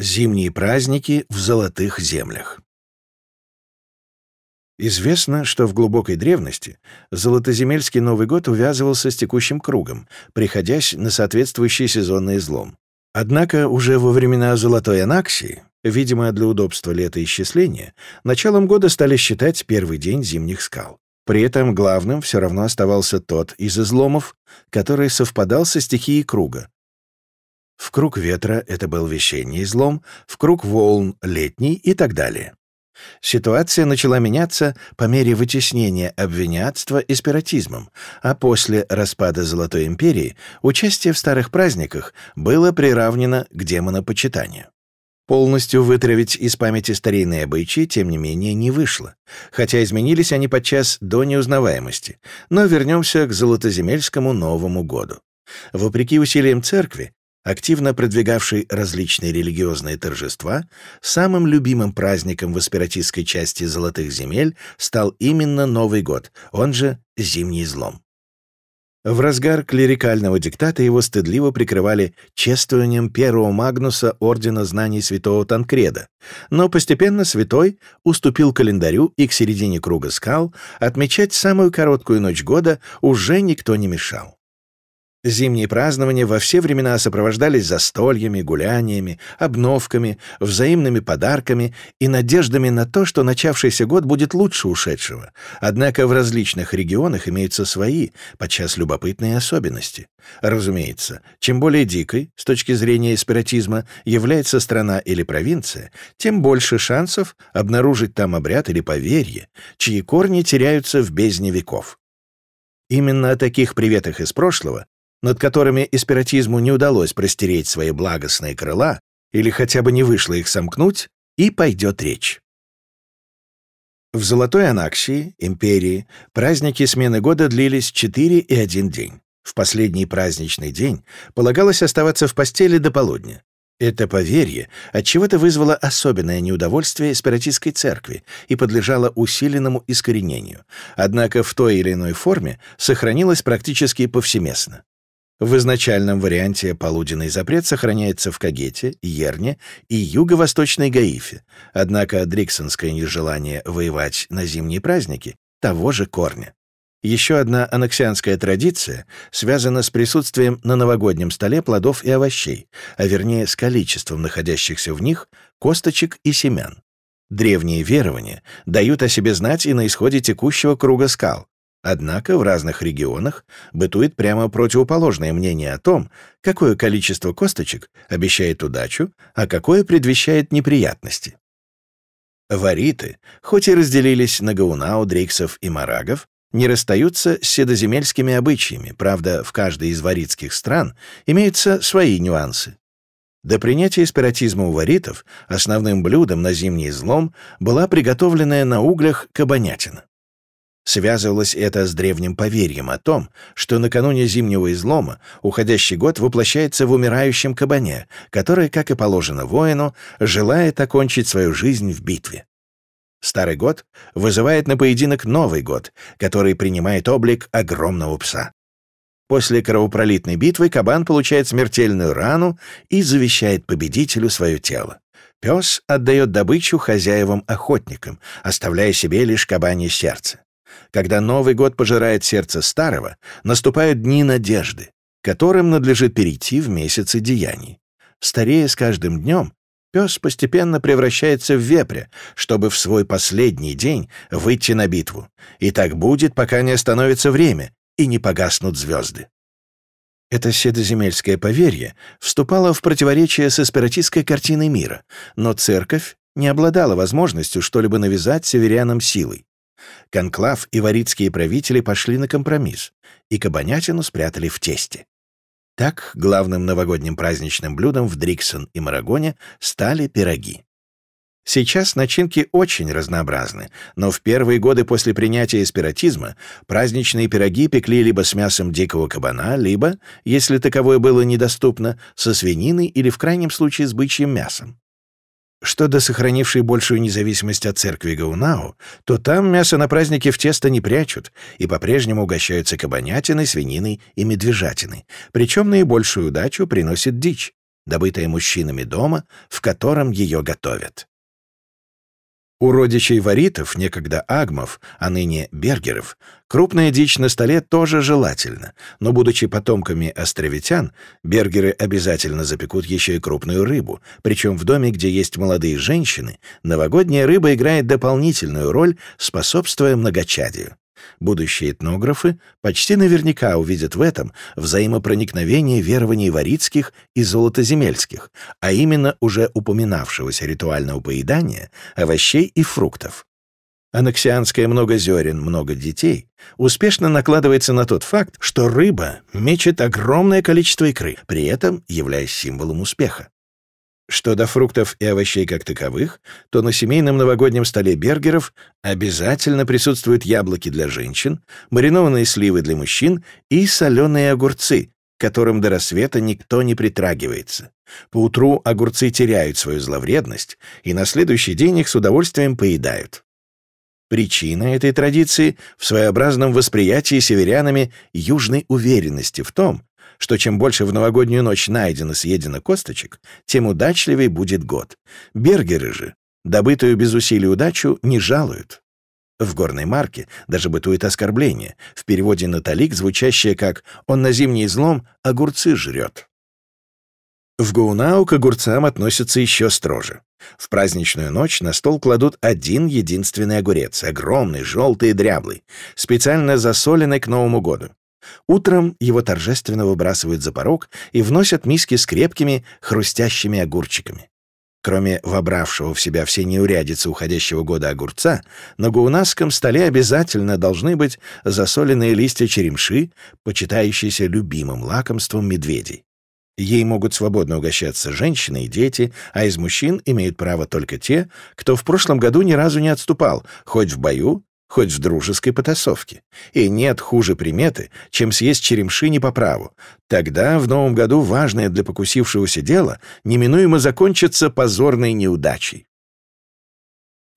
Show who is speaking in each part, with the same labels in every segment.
Speaker 1: Зимние праздники в золотых землях. Известно, что в глубокой древности Золотоземельский Новый год увязывался с текущим кругом, приходясь на соответствующий сезонный излом. Однако уже во времена Золотой Анаксии, видимо, для удобства летоисчисления, началом года стали считать первый день зимних скал. При этом главным все равно оставался тот из изломов, который совпадал со стихией круга, в круг ветра это был весенний излом, в круг волн — летний и так далее. Ситуация начала меняться по мере вытеснения обвинятства эспиратизмом, а после распада Золотой империи участие в старых праздниках было приравнено к демонопочитанию. Полностью вытравить из памяти старинные обычаи, тем не менее, не вышло, хотя изменились они подчас до неузнаваемости. Но вернемся к Золотоземельскому Новому году. Вопреки усилиям церкви, активно продвигавший различные религиозные торжества, самым любимым праздником в аспиратистской части «Золотых земель» стал именно Новый год, он же «Зимний злом». В разгар клерикального диктата его стыдливо прикрывали чествованием первого Магнуса Ордена Знаний Святого Танкреда, но постепенно святой уступил календарю и к середине круга скал отмечать самую короткую ночь года уже никто не мешал. Зимние празднования во все времена сопровождались застольями, гуляниями, обновками, взаимными подарками и надеждами на то, что начавшийся год будет лучше ушедшего. Однако в различных регионах имеются свои, подчас любопытные особенности. Разумеется, чем более дикой, с точки зрения эспиратизма, является страна или провинция, тем больше шансов обнаружить там обряд или поверье, чьи корни теряются в бездне веков. Именно о таких приветах из прошлого над которыми эспиратизму не удалось простереть свои благостные крыла или хотя бы не вышло их сомкнуть, и пойдет речь. В Золотой Анаксии, империи, праздники смены года длились 4 и 1 день. В последний праздничный день полагалось оставаться в постели до полудня. Это поверье отчего-то вызвало особенное неудовольствие эспиратистской церкви и подлежало усиленному искоренению, однако в той или иной форме сохранилось практически повсеместно. В изначальном варианте полуденный запрет сохраняется в Кагете, Ерне и юго-восточной Гаифе, однако дриксонское нежелание воевать на зимние праздники того же корня. Еще одна анаксианская традиция связана с присутствием на новогоднем столе плодов и овощей, а вернее с количеством находящихся в них косточек и семян. Древние верования дают о себе знать и на исходе текущего круга скал, Однако в разных регионах бытует прямо противоположное мнение о том, какое количество косточек обещает удачу, а какое предвещает неприятности. Вариты, хоть и разделились на гаунау, дриксов и марагов, не расстаются с седоземельскими обычаями, правда, в каждой из варитских стран имеются свои нюансы. До принятия эспиратизма у варитов основным блюдом на зимний злом была приготовленная на углях кабанятина. Связывалось это с древним поверьем о том, что накануне зимнего излома уходящий год воплощается в умирающем кабане, который, как и положено воину, желает окончить свою жизнь в битве. Старый год вызывает на поединок Новый год, который принимает облик огромного пса. После кровопролитной битвы кабан получает смертельную рану и завещает победителю свое тело. Пес отдает добычу хозяевам-охотникам, оставляя себе лишь кабанье сердце. Когда Новый год пожирает сердце старого, наступают дни надежды, которым надлежит перейти в месяцы деяний. Старея с каждым днем, пес постепенно превращается в вепря, чтобы в свой последний день выйти на битву. И так будет, пока не остановится время и не погаснут звезды. Это седоземельское поверье вступало в противоречие с эспиратистской картиной мира, но церковь не обладала возможностью что-либо навязать северянам силой. Конклав и варитские правители пошли на компромисс, и кабанятину спрятали в тесте. Так главным новогодним праздничным блюдом в Дриксон и Марагоне стали пироги. Сейчас начинки очень разнообразны, но в первые годы после принятия эспиратизма праздничные пироги пекли либо с мясом дикого кабана, либо, если таковое было недоступно, со свининой или в крайнем случае с бычьим мясом. Что до сохранившей большую независимость от церкви Гаунау, то там мясо на празднике в тесто не прячут и по-прежнему угощаются кабанятиной, свининой и медвежатиной. Причем наибольшую удачу приносит дичь. добытая мужчинами дома, в котором ее готовят. У родичей варитов, некогда агмов, а ныне бергеров, крупная дичь на столе тоже желательно, но, будучи потомками островитян, бергеры обязательно запекут еще и крупную рыбу, причем в доме, где есть молодые женщины, новогодняя рыба играет дополнительную роль, способствуя многочадию. Будущие этнографы почти наверняка увидят в этом взаимопроникновение верований варицких и золотоземельских, а именно уже упоминавшегося ритуального поедания овощей и фруктов. Анаксианское «много зерен, много детей» успешно накладывается на тот факт, что рыба мечет огромное количество икры, при этом являясь символом успеха. Что до фруктов и овощей как таковых, то на семейном новогоднем столе бергеров обязательно присутствуют яблоки для женщин, маринованные сливы для мужчин и соленые огурцы, которым до рассвета никто не притрагивается. Поутру огурцы теряют свою зловредность, и на следующий день их с удовольствием поедают. Причина этой традиции в своеобразном восприятии северянами южной уверенности в том, что чем больше в новогоднюю ночь найдено съедено косточек, тем удачливей будет год. Бергеры же добытую без усилий удачу не жалуют. В горной марке даже бытует оскорбление, в переводе на талик звучащее как «он на зимний злом огурцы жрет». В Гоунау к огурцам относятся еще строже. В праздничную ночь на стол кладут один единственный огурец, огромный, желтый и дряблый, специально засоленный к Новому году. Утром его торжественно выбрасывают за порог и вносят миски с крепкими, хрустящими огурчиками. Кроме вобравшего в себя все неурядицы уходящего года огурца, на гуунасском столе обязательно должны быть засоленные листья черемши, почитающиеся любимым лакомством медведей. Ей могут свободно угощаться женщины и дети, а из мужчин имеют право только те, кто в прошлом году ни разу не отступал, хоть в бою, хоть в дружеской потасовке. И нет хуже приметы, чем съесть черемши не по праву. Тогда в новом году важное для покусившегося дело неминуемо закончится позорной неудачей.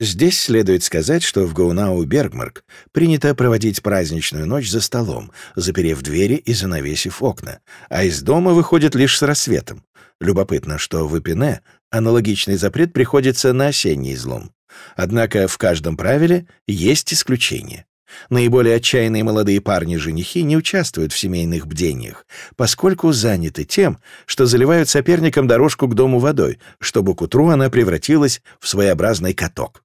Speaker 1: Здесь следует сказать, что в Гоунау-Бергмарк принято проводить праздничную ночь за столом, заперев двери и занавесив окна, а из дома выходит лишь с рассветом. Любопытно, что в Эпине аналогичный запрет приходится на осенний излом. Однако в каждом правиле есть исключение. Наиболее отчаянные молодые парни-женихи не участвуют в семейных бдениях, поскольку заняты тем, что заливают соперникам дорожку к дому водой, чтобы к утру она превратилась в своеобразный каток.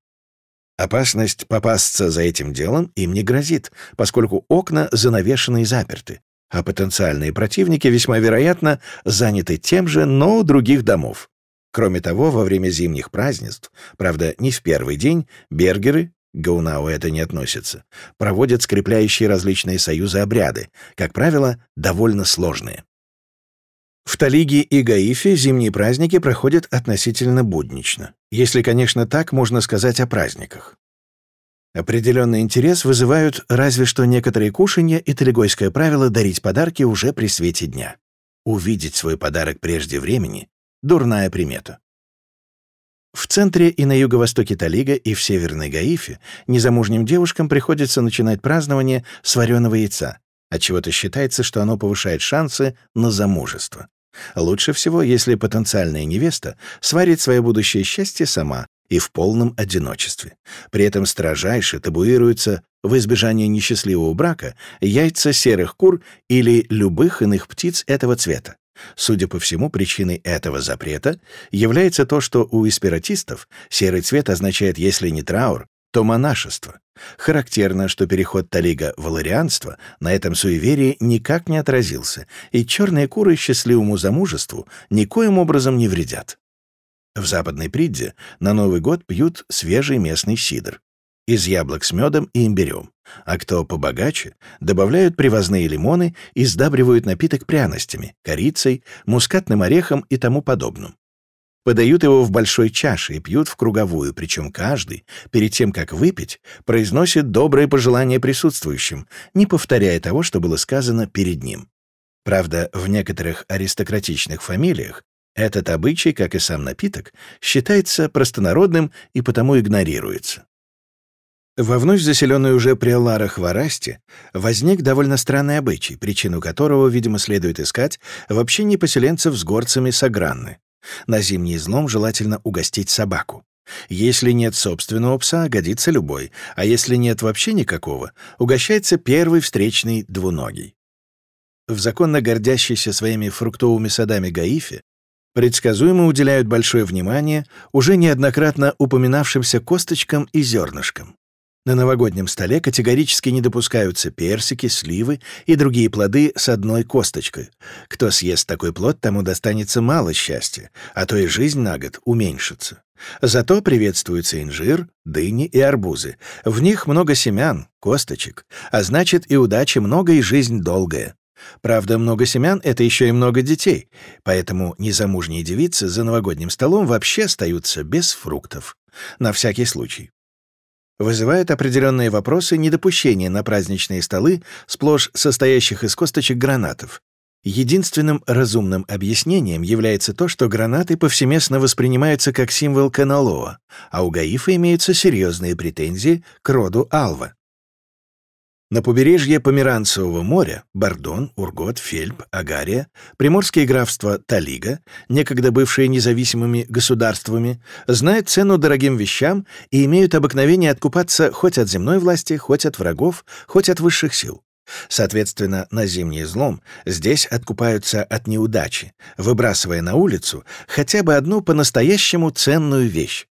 Speaker 1: Опасность попасться за этим делом им не грозит, поскольку окна занавешены и заперты, а потенциальные противники весьма вероятно заняты тем же, но у других домов. Кроме того, во время зимних празднеств, правда, не в первый день, бергеры, Гаунау это не относится, проводят скрепляющие различные союзы обряды, как правило, довольно сложные. В Талиге и Гаифе зимние праздники проходят относительно буднично, если, конечно, так можно сказать о праздниках. Определенный интерес вызывают разве что некоторые кушанья и талигойское правило дарить подарки уже при свете дня. Увидеть свой подарок прежде времени Дурная примета. В центре и на юго-востоке Талига и в северной Гаифе незамужним девушкам приходится начинать празднование с вареного яйца, отчего-то считается, что оно повышает шансы на замужество. Лучше всего, если потенциальная невеста сварит свое будущее счастье сама и в полном одиночестве. При этом строжайше табуируются в избежание несчастливого брака яйца серых кур или любых иных птиц этого цвета. Судя по всему, причиной этого запрета является то, что у эспиратистов серый цвет означает, если не траур, то монашество. Характерно, что переход Талига в валарианство на этом суеверии никак не отразился, и черные куры счастливому замужеству никоим образом не вредят. В западной Придде на Новый год пьют свежий местный сидр из яблок с медом и имбирем, а кто побогаче, добавляют привозные лимоны и сдабривают напиток пряностями, корицей, мускатным орехом и тому подобным. Подают его в большой чаше и пьют в круговую, причем каждый, перед тем, как выпить, произносит добрые пожелания присутствующим, не повторяя того, что было сказано перед ним. Правда, в некоторых аристократичных фамилиях этот обычай, как и сам напиток, считается простонародным и потому игнорируется. Во вновь заселенной уже при Аларах Варасте возник довольно странный обычай, причину которого, видимо, следует искать в общении поселенцев с горцами Сагранны. На зимний злом желательно угостить собаку. Если нет собственного пса, годится любой, а если нет вообще никакого, угощается первый встречный двуногий. В законно гордящейся своими фруктовыми садами Гаифе предсказуемо уделяют большое внимание уже неоднократно упоминавшимся косточкам и зернышкам. На новогоднем столе категорически не допускаются персики, сливы и другие плоды с одной косточкой. Кто съест такой плод, тому достанется мало счастья, а то и жизнь на год уменьшится. Зато приветствуются инжир, дыни и арбузы. В них много семян, косточек, а значит и удачи много, и жизнь долгая. Правда, много семян — это еще и много детей, поэтому незамужние девицы за новогодним столом вообще остаются без фруктов. На всякий случай вызывает определенные вопросы недопущения на праздничные столы, сплошь состоящих из косточек гранатов. Единственным разумным объяснением является то, что гранаты повсеместно воспринимаются как символ Каналоа, а у Гаифа имеются серьезные претензии к роду Алва. На побережье Померанцевого моря Бордон, Ургот, Фельп, Агария, приморские графства Талига, некогда бывшие независимыми государствами, знают цену дорогим вещам и имеют обыкновение откупаться хоть от земной власти, хоть от врагов, хоть от высших сил. Соответственно, на зимний злом здесь откупаются от неудачи, выбрасывая на улицу хотя бы одну по-настоящему ценную вещь.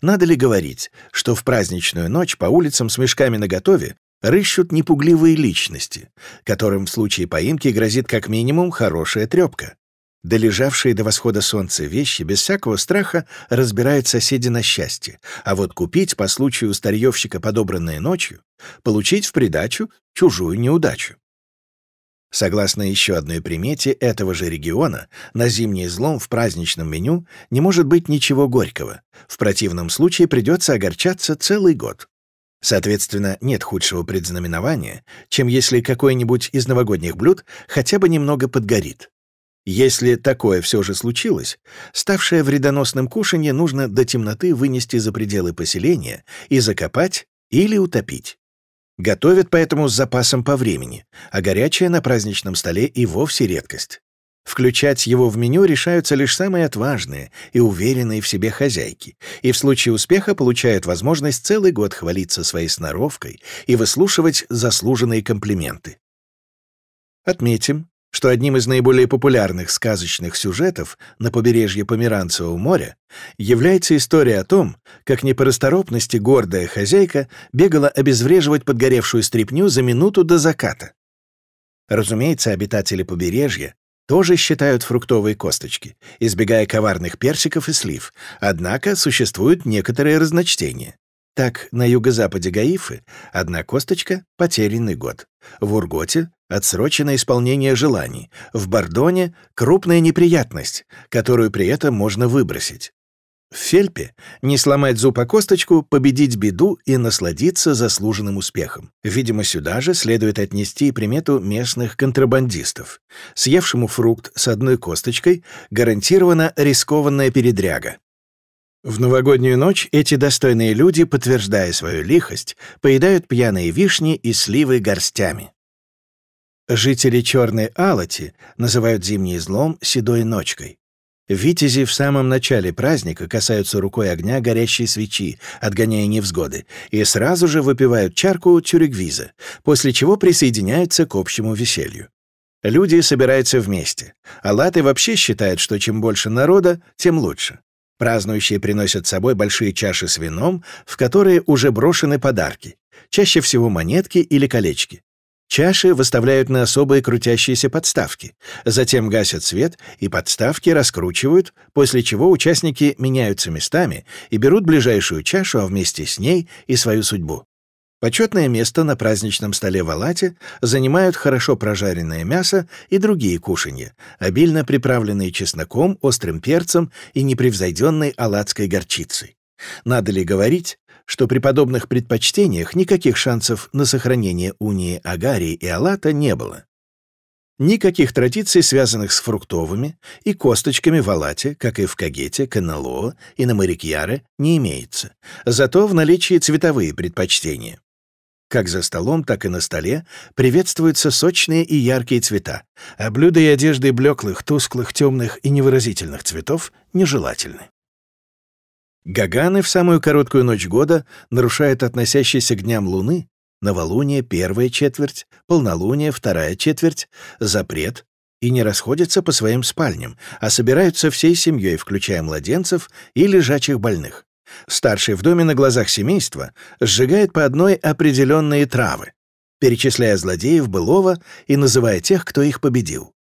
Speaker 1: Надо ли говорить, что в праздничную ночь по улицам с мешками наготове рыщут непугливые личности, которым в случае поимки грозит как минимум хорошая трепка. Долежавшие до восхода солнца вещи без всякого страха разбирают соседи на счастье, а вот купить по случаю старьевщика подобранное ночью, получить в придачу чужую неудачу. Согласно еще одной примете этого же региона, на зимний злом в праздничном меню не может быть ничего горького. В противном случае придется огорчаться целый год. Соответственно, нет худшего предзнаменования, чем если какой-нибудь из новогодних блюд хотя бы немного подгорит. Если такое все же случилось, ставшее вредоносным кушанье нужно до темноты вынести за пределы поселения и закопать или утопить. Готовят поэтому с запасом по времени, а горячее на праздничном столе и вовсе редкость. Включать его в меню решаются лишь самые отважные и уверенные в себе хозяйки, и в случае успеха получают возможность целый год хвалиться своей сноровкой и выслушивать заслуженные комплименты. Отметим, что одним из наиболее популярных сказочных сюжетов на побережье Померанцевого моря является история о том, как не по расторопности гордая хозяйка бегала обезвреживать подгоревшую стряпню за минуту до заката. Разумеется, обитатели побережья тоже считают фруктовые косточки, избегая коварных персиков и слив, однако существуют некоторые разночтения. Так, на юго-западе Гаифы одна косточка — потерянный год. В Урготе — отсроченное исполнение желаний. В Бордоне — крупная неприятность, которую при этом можно выбросить. В Фельпе не сломать зуб о косточку, победить беду и насладиться заслуженным успехом. Видимо, сюда же следует отнести примету местных контрабандистов. Съевшему фрукт с одной косточкой гарантирована рискованная передряга. В новогоднюю ночь эти достойные люди, подтверждая свою лихость, поедают пьяные вишни и сливы горстями. Жители Черной Алати называют зимний злом седой ночкой. Витязи в самом начале праздника касаются рукой огня горящей свечи, отгоняя невзгоды, и сразу же выпивают чарку тюрегвиза, после чего присоединяются к общему веселью. Люди собираются вместе, а латы вообще считают, что чем больше народа, тем лучше. Празднующие приносят с собой большие чаши с вином, в которые уже брошены подарки, чаще всего монетки или колечки. Чаши выставляют на особые крутящиеся подставки, затем гасят свет и подставки раскручивают, после чего участники меняются местами и берут ближайшую чашу, а вместе с ней и свою судьбу. Почетное место на праздничном столе в Алате занимают хорошо прожаренное мясо и другие кушанья, обильно приправленные чесноком, острым перцем и непревзойденной алатской горчицей. Надо ли говорить, что при подобных предпочтениях никаких шансов на сохранение унии Агарии и Алата не было. Никаких традиций, связанных с фруктовыми и косточками в Алате, как и в Кагете, Каналоо и на Марикьяре, не имеется. Зато в наличии цветовые предпочтения. Как за столом, так и на столе приветствуются сочные и яркие цвета, а блюда и одежды блеклых, тусклых, темных и невыразительных цветов нежелательны. Гаганы в самую короткую ночь года нарушают относящиеся к дням Луны новолуние — первая четверть, полнолуние — вторая четверть, запрет и не расходятся по своим спальням, а собираются всей семьей, включая младенцев и лежачих больных. Старший в доме на глазах семейства сжигает по одной определенные травы, перечисляя злодеев былого и называя тех, кто их победил.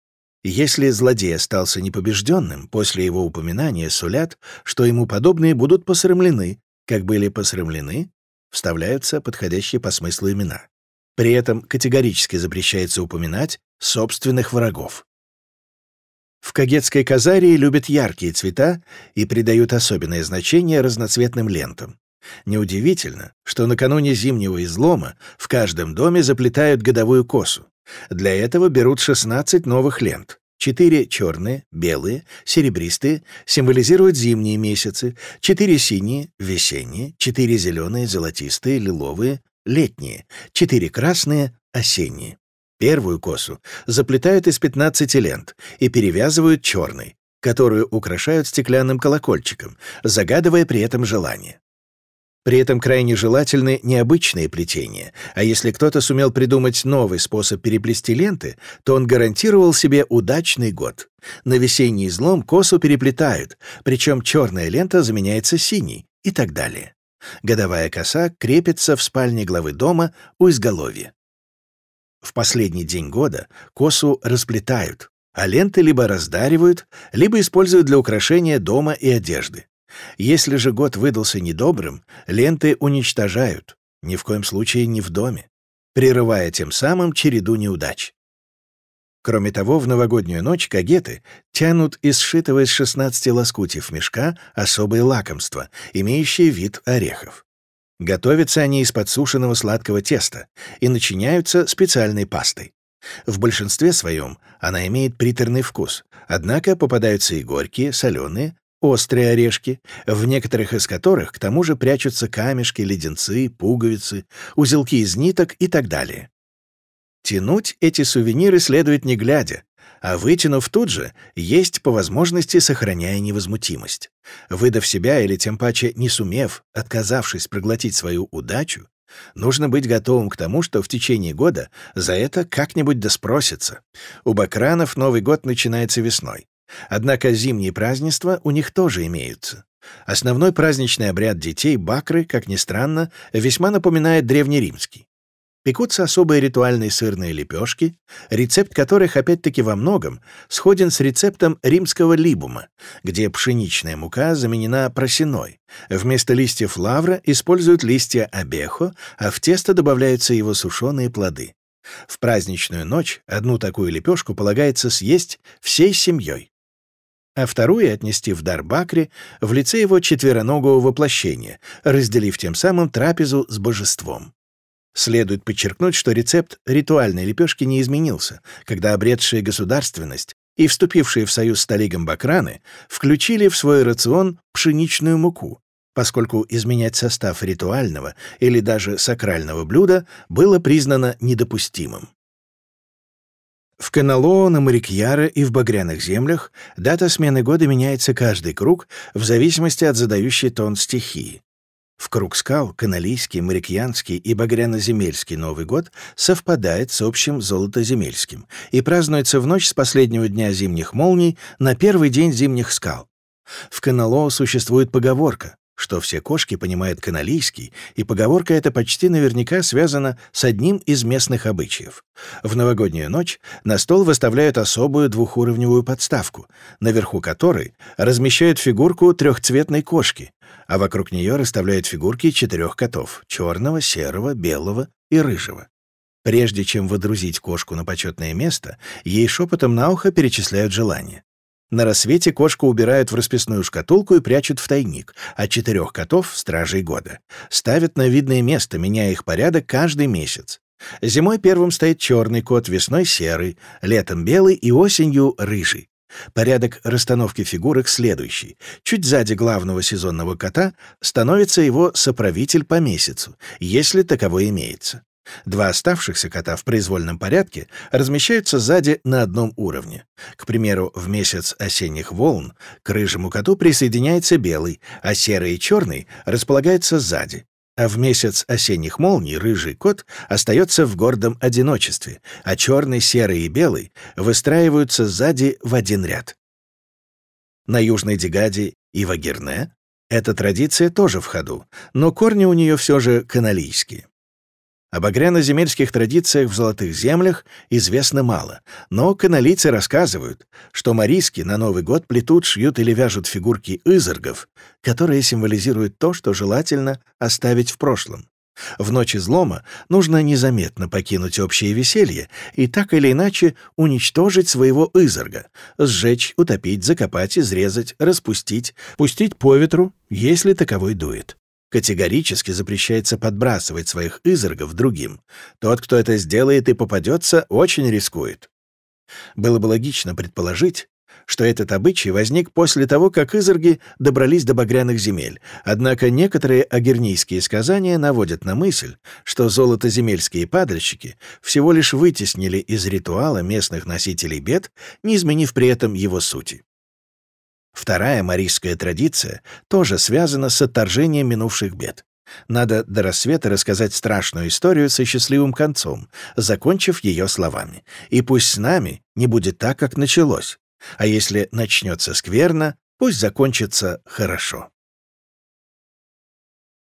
Speaker 1: Если злодей остался непобежденным, после его упоминания сулят, что ему подобные будут посрамлены, как были посрамлены, вставляются подходящие по смыслу имена. При этом категорически запрещается упоминать собственных врагов. В Кагетской казарии любят яркие цвета и придают особенное значение разноцветным лентам. Неудивительно, что накануне зимнего излома в каждом доме заплетают годовую косу. Для этого берут 16 новых лент. Четыре черные, белые, серебристые символизируют зимние месяцы, четыре синие — весенние, четыре зеленые, золотистые, лиловые — летние, четыре красные — осенние. Первую косу заплетают из 15 лент и перевязывают черной, которую украшают стеклянным колокольчиком, загадывая при этом желание. При этом крайне желательны необычные плетения, а если кто-то сумел придумать новый способ переплести ленты, то он гарантировал себе удачный год. На весенний излом косу переплетают, причем черная лента заменяется синей и так далее. Годовая коса крепится в спальне главы дома у изголовья. В последний день года косу расплетают, а ленты либо раздаривают, либо используют для украшения дома и одежды. Если же год выдался недобрым, ленты уничтожают, ни в коем случае не в доме, прерывая тем самым череду неудач. Кроме того, в новогоднюю ночь кагеты тянут из сшитого из 16 лоскутьев мешка особые лакомства, имеющие вид орехов. Готовятся они из подсушенного сладкого теста и начиняются специальной пастой. В большинстве своем она имеет приторный вкус, однако попадаются и горькие, соленые, острые орешки, в некоторых из которых к тому же прячутся камешки, леденцы, пуговицы, узелки из ниток и так далее. Тянуть эти сувениры следует не глядя, а вытянув тут же, есть по возможности, сохраняя невозмутимость. Выдав себя или тем паче не сумев, отказавшись проглотить свою удачу, нужно быть готовым к тому, что в течение года за это как-нибудь доспросится. У бакранов Новый год начинается весной. Однако зимние празднества у них тоже имеются. Основной праздничный обряд детей Бакры, как ни странно, весьма напоминает древнеримский. Пекутся особые ритуальные сырные лепешки, рецепт которых опять-таки во многом сходен с рецептом римского либума, где пшеничная мука заменена просеной. Вместо листьев лавра используют листья обехо, а в тесто добавляются его сушеные плоды. В праздничную ночь одну такую лепешку полагается съесть всей семьей а вторую отнести в дар Бакре в лице его четвероногого воплощения, разделив тем самым трапезу с божеством. Следует подчеркнуть, что рецепт ритуальной лепешки не изменился, когда обретшие государственность и вступившие в союз с Талигом Бакраны включили в свой рацион пшеничную муку, поскольку изменять состав ритуального или даже сакрального блюда было признано недопустимым. В Каналоо, на Марикьяре и в Багряных землях дата смены года меняется каждый круг в зависимости от задающей тон стихии. В круг скал каналийский, морякьянский и багряноземельский Новый год совпадает с общим золотоземельским и празднуется в ночь с последнего дня зимних молний на первый день зимних скал. В Канало существует поговорка, что все кошки понимают каналийский, и поговорка эта почти наверняка связана с одним из местных обычаев. В новогоднюю ночь на стол выставляют особую двухуровневую подставку, наверху которой размещают фигурку трехцветной кошки, а вокруг нее расставляют фигурки четырех котов — черного, серого, белого и рыжего. Прежде чем водрузить кошку на почетное место, ей шепотом на ухо перечисляют желания. На рассвете кошку убирают в расписную шкатулку и прячут в тайник, а четырех котов — стражей года. Ставят на видное место, меняя их порядок каждый месяц. Зимой первым стоит черный кот, весной серый, летом белый и осенью рыжий. Порядок расстановки фигурок следующий. Чуть сзади главного сезонного кота становится его соправитель по месяцу, если таковой имеется. Два оставшихся кота в произвольном порядке размещаются сзади на одном уровне. К примеру, в месяц осенних волн к рыжему коту присоединяется белый, а серый и черный располагаются сзади. А в месяц осенних молний рыжий кот остается в гордом одиночестве, а черный, серый и белый выстраиваются сзади в один ряд. На Южной Дигаде и Вагерне эта традиция тоже в ходу, но корни у нее все же каналийские. Об агряно-земельских традициях в Золотых землях известно мало, но каналийцы рассказывают, что мариски на Новый год плетут, шьют или вяжут фигурки изоргов, которые символизируют то, что желательно оставить в прошлом. В ночь излома нужно незаметно покинуть общее веселье и так или иначе уничтожить своего изорга, сжечь, утопить, закопать, изрезать, распустить, пустить по ветру, если таковой дует. Категорически запрещается подбрасывать своих изергов другим. Тот, кто это сделает и попадется, очень рискует. Было бы логично предположить, что этот обычай возник после того, как изерги добрались до багряных земель, однако некоторые агернийские сказания наводят на мысль, что золотоземельские падальщики всего лишь вытеснили из ритуала местных носителей бед, не изменив при этом его сути. Вторая марийская традиция тоже связана с отторжением минувших бед. Надо до рассвета рассказать страшную историю со счастливым концом, закончив ее словами. И пусть с нами не будет так, как началось. А если начнется скверно, пусть закончится хорошо.